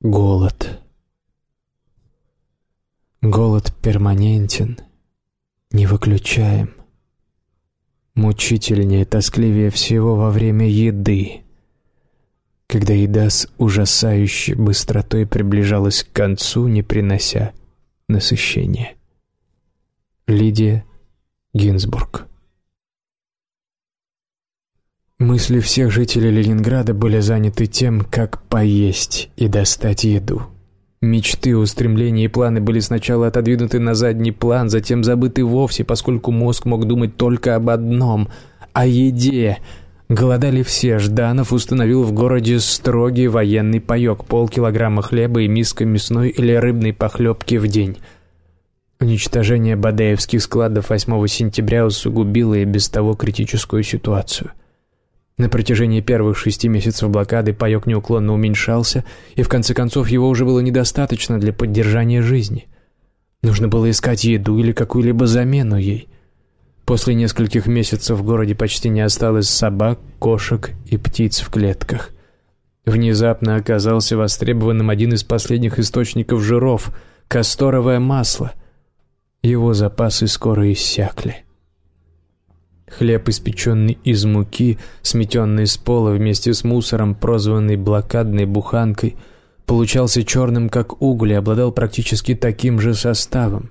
Голод. Голод перманентен, не выключаем. Мучительнее, тоскливее всего во время еды, когда еда с ужасающей быстротой приближалась к концу, не принося насыщения. Лидия Гинзбург Мысли всех жителей Ленинграда были заняты тем, как поесть и достать еду. Мечты, устремления и планы были сначала отодвинуты на задний план, затем забыты вовсе, поскольку мозг мог думать только об одном – о еде. Голодали все. Жданов установил в городе строгий военный паёк – полкилограмма хлеба и миска мясной или рыбной похлебки в день. Уничтожение Бадеевских складов 8 сентября усугубило и без того критическую ситуацию – на протяжении первых шести месяцев блокады паёк неуклонно уменьшался, и в конце концов его уже было недостаточно для поддержания жизни. Нужно было искать еду или какую-либо замену ей. После нескольких месяцев в городе почти не осталось собак, кошек и птиц в клетках. Внезапно оказался востребованным один из последних источников жиров – касторовое масло. Его запасы скоро иссякли. Хлеб, испеченный из муки, сметенный с пола вместе с мусором, прозванный блокадной буханкой, получался черным, как уголь, и обладал практически таким же составом.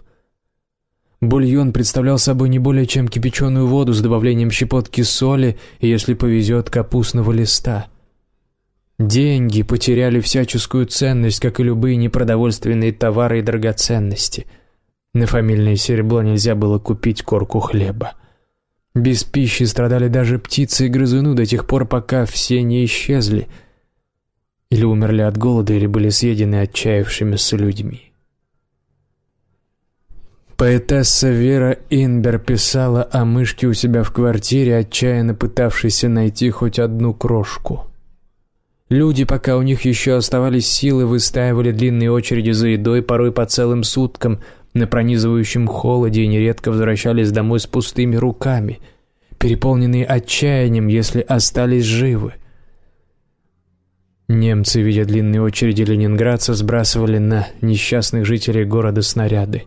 Бульон представлял собой не более чем кипяченую воду с добавлением щепотки соли и, если повезет, капустного листа. Деньги потеряли всяческую ценность, как и любые непродовольственные товары и драгоценности. На фамильное серебро нельзя было купить корку хлеба. Без пищи страдали даже птицы и грызуны до тех пор, пока все не исчезли. Или умерли от голода, или были съедены отчаявшимися людьми. Поэтесса Вера Инбер писала о мышке у себя в квартире, отчаянно пытавшейся найти хоть одну крошку. Люди, пока у них еще оставались силы, выстаивали длинные очереди за едой, порой по целым суткам – на пронизывающем холоде и нередко возвращались домой с пустыми руками, переполненные отчаянием, если остались живы. Немцы, видя длинные очереди ленинградцев, сбрасывали на несчастных жителей города снаряды.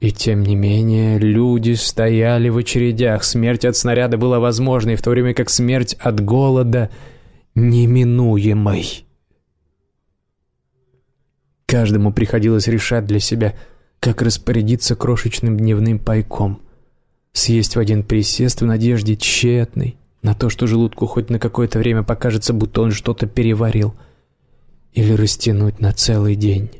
И тем не менее, люди стояли в очередях. Смерть от снаряда была возможной, в то время как смерть от голода неминуемой. Каждому приходилось решать для себя – как распорядиться крошечным дневным пайком. Съесть в один присест в надежде тщетной, на то, что желудку хоть на какое-то время покажется, будто он что-то переварил, или растянуть на целый день.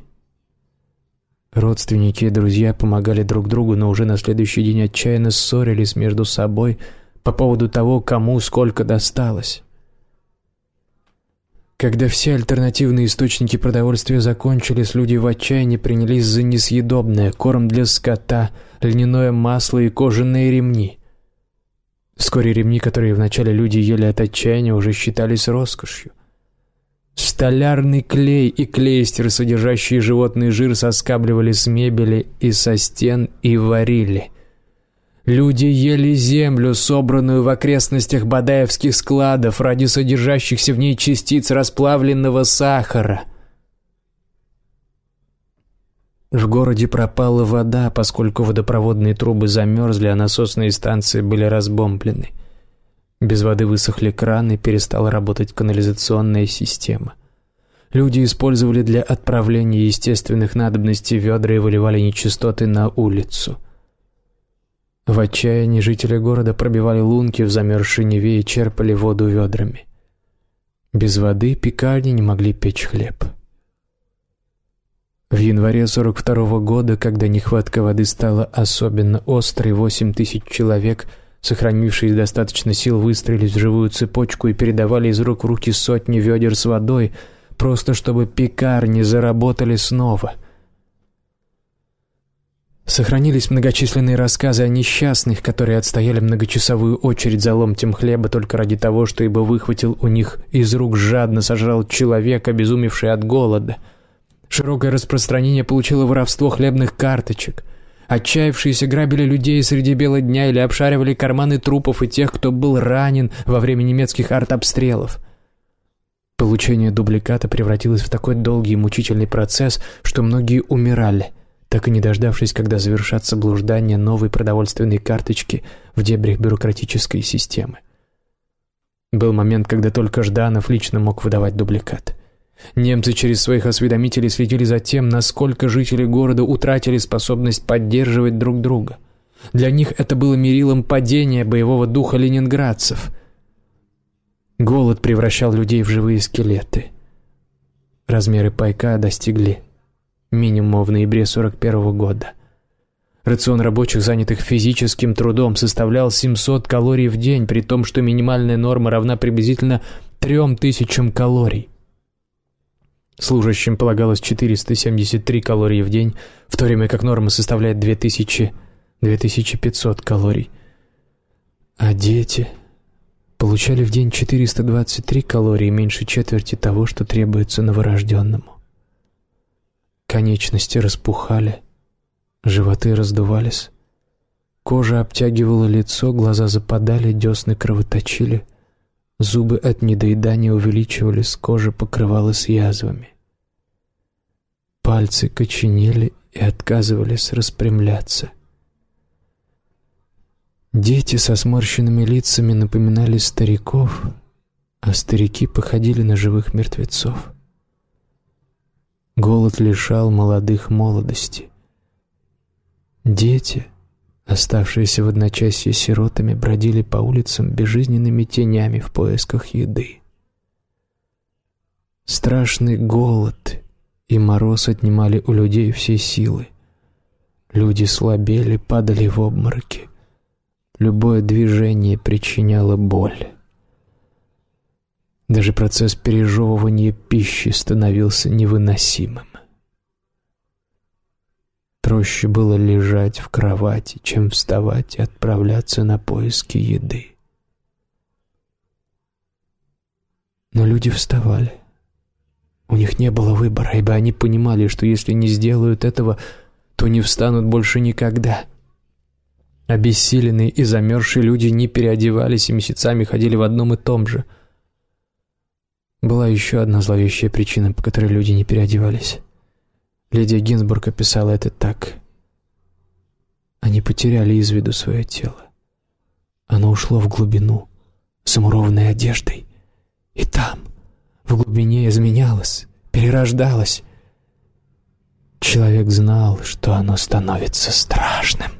Родственники и друзья помогали друг другу, но уже на следующий день отчаянно ссорились между собой по поводу того, кому сколько досталось. Когда все альтернативные источники продовольствия закончились, люди в отчаянии принялись за несъедобное, корм для скота, льняное масло и кожаные ремни. Вскоре ремни, которые вначале люди ели от отчаяния, уже считались роскошью. Столярный клей и клейстер, содержащие животный жир, соскабливали с мебели и со стен и варили – Люди ели землю, собранную в окрестностях Бадаевских складов ради содержащихся в ней частиц расплавленного сахара. В городе пропала вода, поскольку водопроводные трубы замерзли, а насосные станции были разбомблены. Без воды высохли краны, перестала работать канализационная система. Люди использовали для отправления естественных надобностей ведра и выливали нечистоты на улицу – в отчаянии жители города пробивали лунки в замерзшей Неве и черпали воду ведрами. Без воды пекарни не могли печь хлеб. В январе 42 -го года, когда нехватка воды стала особенно острой, 8 тысяч человек, сохранившие достаточно сил, выстроились в живую цепочку и передавали из рук в руки сотни ведер с водой, просто чтобы пекарни заработали снова – Сохранились многочисленные рассказы о несчастных, которые отстояли многочасовую очередь за ломтем хлеба только ради того, что ибо выхватил у них из рук жадно сожрал человек, обезумевший от голода. Широкое распространение получило воровство хлебных карточек. Отчаявшиеся грабили людей среди бела дня или обшаривали карманы трупов и тех, кто был ранен во время немецких артобстрелов. Получение дубликата превратилось в такой долгий и мучительный процесс, что многие умирали, так и не дождавшись, когда завершатся блуждания новой продовольственной карточки в дебрях бюрократической системы. Был момент, когда только Жданов лично мог выдавать дубликат. Немцы через своих осведомителей следили за тем, насколько жители города утратили способность поддерживать друг друга. Для них это было мерилом падения боевого духа ленинградцев. Голод превращал людей в живые скелеты. Размеры пайка достигли минимума в ноябре 41 -го года. Рацион рабочих, занятых физическим трудом, составлял 700 калорий в день, при том, что минимальная норма равна приблизительно 3000 калорий. Служащим полагалось 473 калории в день, в то время как норма составляет 2000-2500 калорий. А дети получали в день 423 калории, меньше четверти того, что требуется новорожденному. Конечности распухали, животы раздувались, кожа обтягивала лицо, глаза западали, десны кровоточили — Зубы от недоедания увеличивались, кожа покрывалась язвами. Пальцы коченели и отказывались распрямляться. Дети со сморщенными лицами напоминали стариков, а старики походили на живых мертвецов. Голод лишал молодых молодости. Дети — Оставшиеся в одночасье сиротами бродили по улицам безжизненными тенями в поисках еды. Страшный голод и мороз отнимали у людей все силы. Люди слабели, падали в обмороки. Любое движение причиняло боль. Даже процесс пережевывания пищи становился невыносимым. Проще было лежать в кровати, чем вставать и отправляться на поиски еды. Но люди вставали. У них не было выбора, ибо они понимали, что если не сделают этого, то не встанут больше никогда. Обессиленные и замерзшие люди не переодевались и месяцами ходили в одном и том же. Была еще одна зловещая причина, по которой люди не переодевались. Лидия Гинзбург описала это так. Они потеряли из виду свое тело. Оно ушло в глубину, замурованной одеждой. И там, в глубине, изменялось, перерождалось. Человек знал, что оно становится страшным.